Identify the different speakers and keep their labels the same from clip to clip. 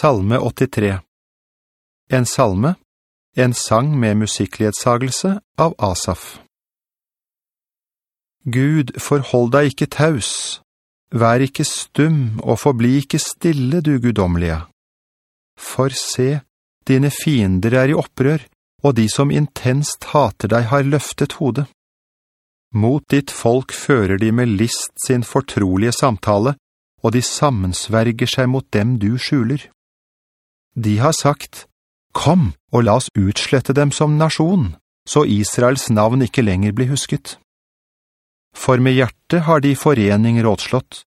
Speaker 1: Salme 83 En salme, en sang med musikkledsagelse av Asaf. Gud, forhold deg ikke taus, vær ikke stum og forbli ikke stille, du gudomlige. For se, dine fiender er i opprør, og de som intenst hater deg har løftet hodet. Mot ditt folk fører de med list sin fortrolige samtale, og de sammensverger seg mot dem du skjuler. De har sagt, «Kom, og la oss utslette dem som nasjon, så Israels navn ikke lenger blir husket.» For med hjerte har de forening rådslått.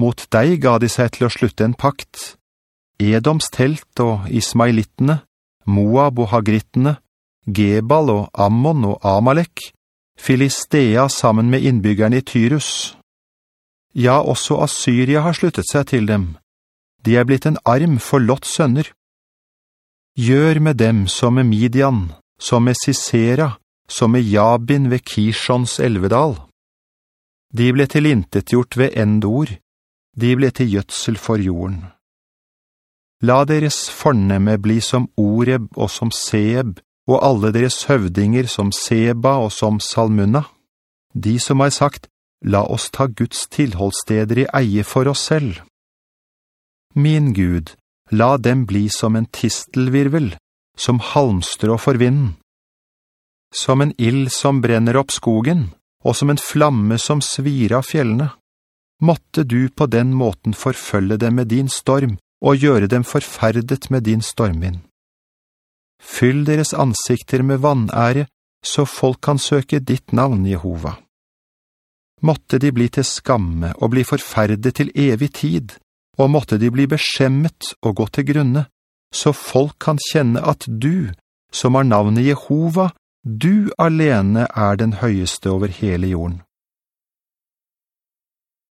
Speaker 1: Mot deg ga de seg til å slutte en pakt. Edoms telt og Ismailittene, Moab og Hagrittene, Gebal og Ammon og Amalek, Filistea sammen med innbyggerne i Tyrus. Ja, også Assyria har sluttet seg til dem. De er blitt en arm for Lots sønner. Gjør med dem som med Midian, som med Sisera, som med Jabin ved Kishons elvedal. De ble tilintetgjort ved endord, de ble til gjødsel for jorden. La deres fornemme bli som Oreb og som Seb, og alle deres høvdinger som Seba og som Salmunna. De som har sagt, la oss ta Guds tilholdssteder i eie for oss selv. Min Gud, la dem bli som en tistelvirvel, som halmstrå for vinden. Som en ild som brenner opp skogen, og som en flamme som svir av fjellene. Måtte du på den måten forfølge dem med din storm, og gjøre dem forferdet med din stormvind. Fyll deres ansikter med vannære, så folk kan søke ditt navn, Jehova. Måtte de bli til skamme og bli forferdet til evig tid, og måtte de bli beskjemmet og gå til grunne, så folk kan kjenne at du, som har navnet Jehova, du alene er den høyeste over hele jorden.